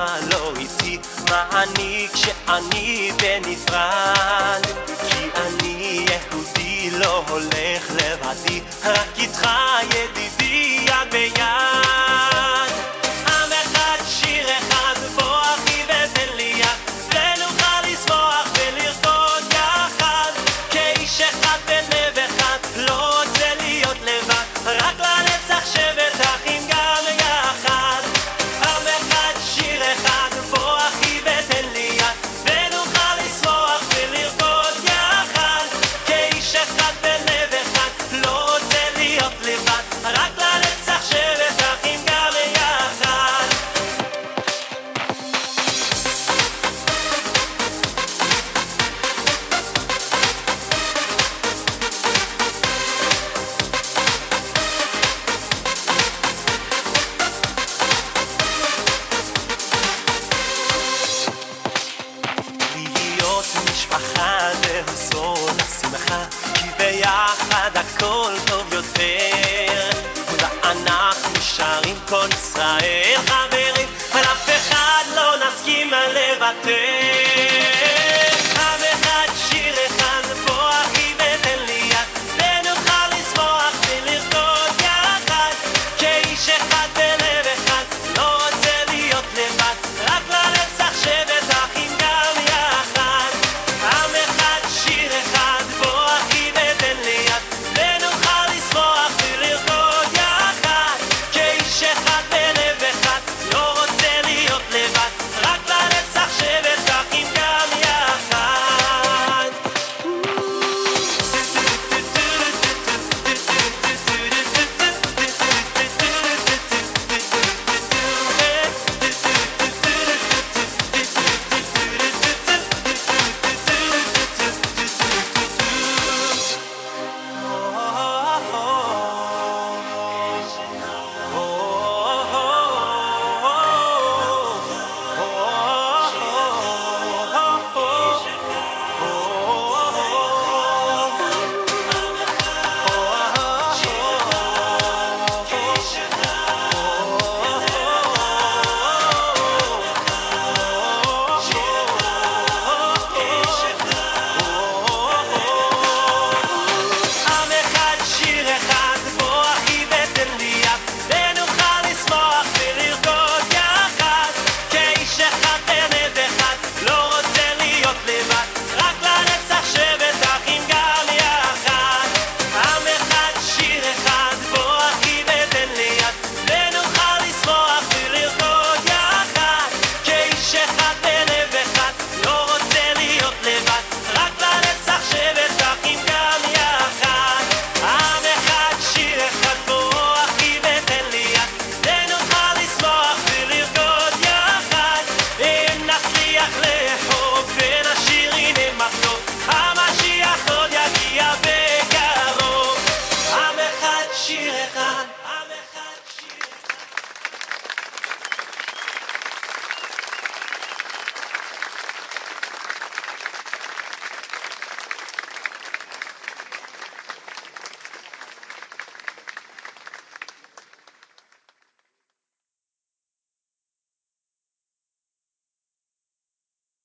ככה לא איתי מה אני כשאני בנפרד? כי אני יהודי לא הולך לבדי. רק איתך ידידי יד ביד. השמחה כי ביחד הכל טוב יותר. ואנחנו שרים כל ישראל חברים על אף אחד לא נסכים לוותר